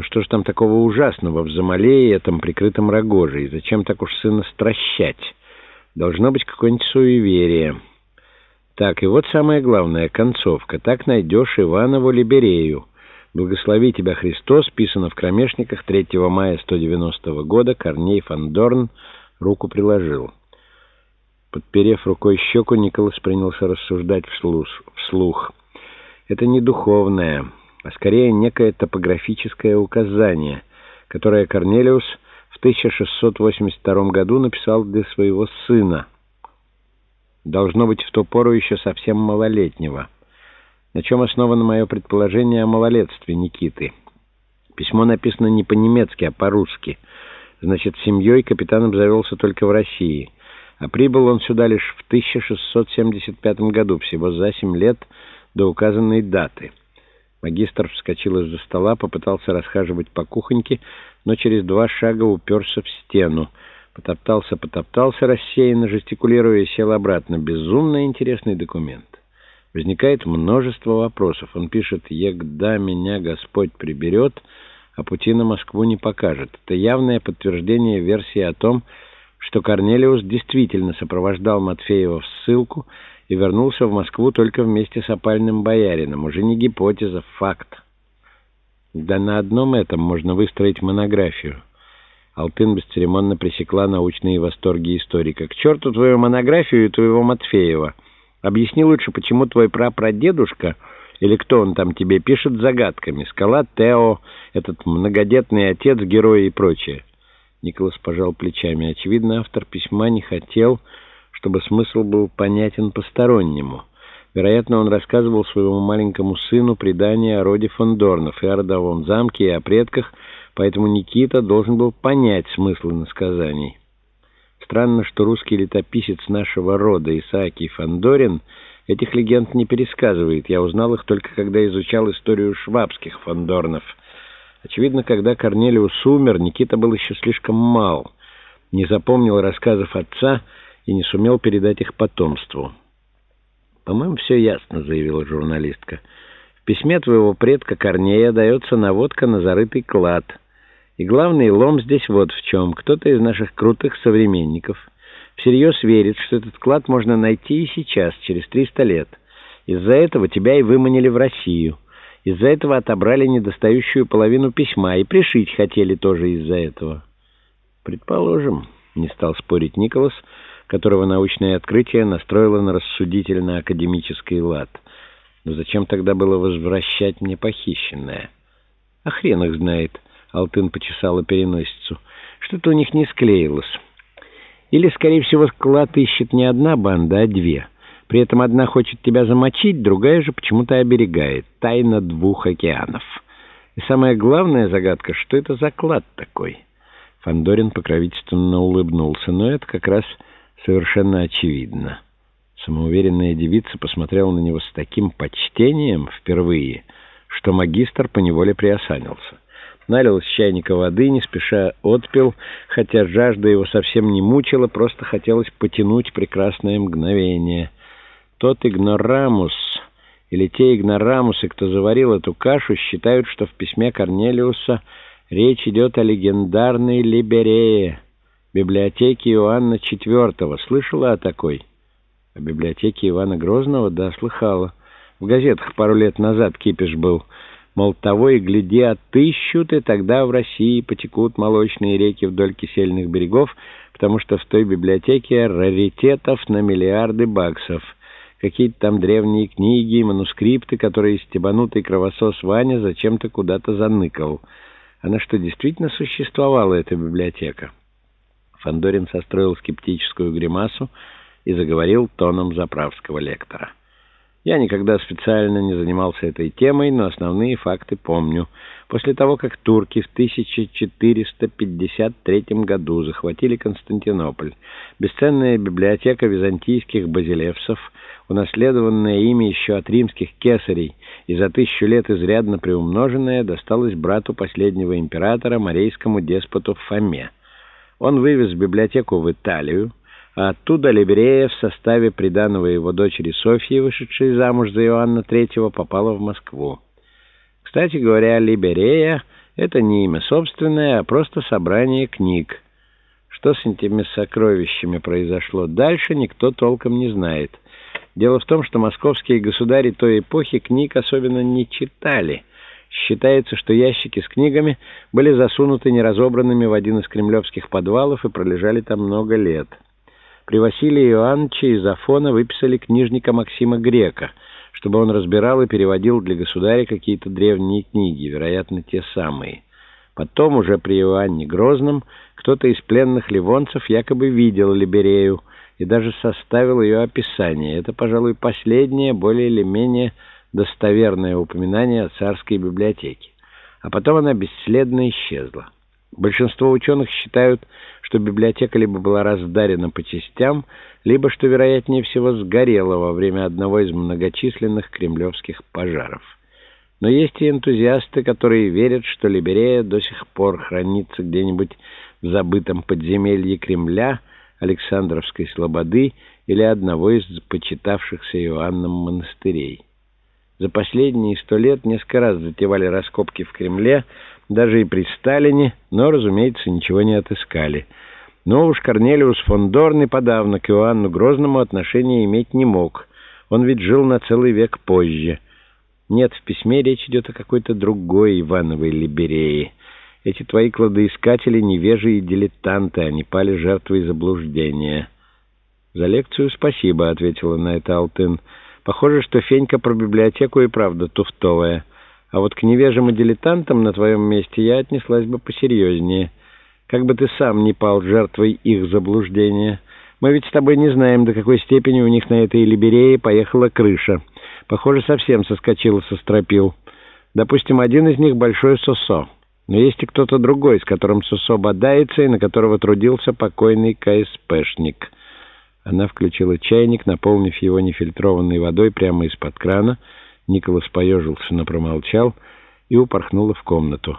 Но что же там такого ужасного в Замалее этом прикрытом рогоже? И зачем так уж сына стращать? Должно быть какое-нибудь суеверие. Так, и вот самое главное, концовка. Так найдешь Иванову Либерею. «Благослови тебя, Христос», писано в Кромешниках 3 мая 190 года, Корней Фандорн руку приложил. Подперев рукой щеку, Николас принялся рассуждать вслух. Это не духовное, а скорее некое топографическое указание, которое Корнелиус в 1682 году написал для своего сына. Должно быть, в ту пору еще совсем малолетнего на чем основано мое предположение о малолетстве Никиты. Письмо написано не по-немецки, а по-русски. Значит, семьей капитан обзавелся только в России. А прибыл он сюда лишь в 1675 году, всего за семь лет до указанной даты. Магистр вскочил из-за стола, попытался расхаживать по кухоньке, но через два шага уперся в стену. Потоптался, потоптался рассеянно, жестикулируя, сел обратно. Безумно интересный документ. Возникает множество вопросов. Он пишет «Егда меня Господь приберет, а пути на Москву не покажет». Это явное подтверждение версии о том, что Корнелиус действительно сопровождал Матфеева в ссылку и вернулся в Москву только вместе с опальным боярином. Уже не гипотеза, факт. Да на одном этом можно выстроить монографию. Алтын бесцеремонно пресекла научные восторги историка. «К черту твою монографию и твоего Матфеева!» Объясни лучше, почему твой прапрадедушка, или кто он там тебе, пишет загадками. Скала Тео, этот многодетный отец, герой и прочее. Николас пожал плечами. Очевидно, автор письма не хотел, чтобы смысл был понятен постороннему. Вероятно, он рассказывал своему маленькому сыну предания о роде Фондорнов и о родовом замке, и о предках, поэтому Никита должен был понять смысл насказаний. Странно, что русский летописец нашего рода Исаакий Фандорин этих легенд не пересказывает. Я узнал их только когда изучал историю швабских Фандорнов. Очевидно, когда Корнелиус умер, Никита был еще слишком мал, не запомнил рассказов отца и не сумел передать их потомству. «По-моему, все ясно», — заявила журналистка. «В письме твоего предка Корнея дается наводка на зарытый клад». И главный лом здесь вот в чем. Кто-то из наших крутых современников всерьез верит, что этот клад можно найти и сейчас, через 300 лет. Из-за этого тебя и выманили в Россию. Из-за этого отобрали недостающую половину письма, и пришить хотели тоже из-за этого. Предположим, не стал спорить Николас, которого научное открытие настроило на рассудительно-академический лад. Но зачем тогда было возвращать мне похищенное? А хрен их знает. Алтын почесала переносицу. Что-то у них не склеилось. Или, скорее всего, клад ищет не одна банда, а две. При этом одна хочет тебя замочить, другая же почему-то оберегает. Тайна двух океанов. И самая главная загадка, что это за клад такой? Фандорин покровительственно улыбнулся, но это как раз совершенно очевидно. Самоуверенная девица посмотрела на него с таким почтением впервые, что магистр поневоле приосанился налил из чайника воды, не спеша отпил, хотя жажда его совсем не мучила, просто хотелось потянуть прекрасное мгновение. Тот игнорамус, или те игнорамусы, кто заварил эту кашу, считают, что в письме Корнелиуса речь идет о легендарной Либерее, библиотеке Иоанна IV. Слышала о такой? О библиотеке Ивана Грозного? Да, слыхала. В газетах пару лет назад кипиш был — Мол, того и гляди, отыщут, и тогда в России потекут молочные реки вдоль кисельных берегов, потому что в той библиотеке раритетов на миллиарды баксов. Какие-то там древние книги, манускрипты, которые стебанутый кровосос Ваня зачем-то куда-то заныкал. Она что, действительно существовала, эта библиотека? Фандорин состроил скептическую гримасу и заговорил тоном заправского лектора. Я никогда специально не занимался этой темой, но основные факты помню. После того, как турки в 1453 году захватили Константинополь, бесценная библиотека византийских базилевсов, унаследованная ими еще от римских кесарей и за тысячу лет изрядно приумноженная, досталась брату последнего императора, морейскому деспоту Фоме. Он вывез библиотеку в Италию, а оттуда Либерея в составе приданого его дочери Софьи, вышедшей замуж за Иоанна III, попала в Москву. Кстати говоря, Либерея Это не имя собственное, а просто собрание книг. Что с этими сокровищами произошло дальше, никто толком не знает. Дело в том, что московские государи той эпохи книг особенно не читали. Считается, что ящики с книгами были засунуты неразобранными в один из кремлевских подвалов и пролежали там много лет. При Василии Иоанновиче из Афона выписали книжника Максима Грека — чтобы он разбирал и переводил для государя какие-то древние книги, вероятно, те самые. Потом, уже при Иоанне Грозном, кто-то из пленных ливонцев якобы видел Либерею и даже составил ее описание. Это, пожалуй, последнее, более или менее достоверное упоминание о царской библиотеке. А потом она бесследно исчезла. Большинство ученых считают, что библиотека либо была раздарена по частям, либо, что вероятнее всего, сгорела во время одного из многочисленных кремлевских пожаров. Но есть и энтузиасты, которые верят, что Либерея до сих пор хранится где-нибудь в забытом подземелье Кремля, Александровской Слободы или одного из почитавшихся Иоанном монастырей. За последние сто лет несколько раз затевали раскопки в Кремле, даже и при Сталине, но, разумеется, ничего не отыскали. Но уж Корнелиус фон Дорн и подавно к Иоанну Грозному отношения иметь не мог. Он ведь жил на целый век позже. Нет, в письме речь идет о какой-то другой Ивановой Либерее. Эти твои кладоискатели невежи и дилетанты, они пали жертвой заблуждения. «За лекцию спасибо», — ответила на это Алтын. «Похоже, что Фенька про библиотеку и правда туфтовая». А вот к невежим и дилетантам на твоем месте я отнеслась бы посерьезнее. Как бы ты сам не пал жертвой их заблуждения. Мы ведь с тобой не знаем, до какой степени у них на этой либерее поехала крыша. Похоже, совсем соскочила со стропил. Допустим, один из них — большой Сосо. Но есть и кто-то другой, с которым Сосо бодается и на которого трудился покойный КСПшник. Она включила чайник, наполнив его нефильтрованной водой прямо из-под крана — Николас поежился, но промолчал и упорхнула в комнату.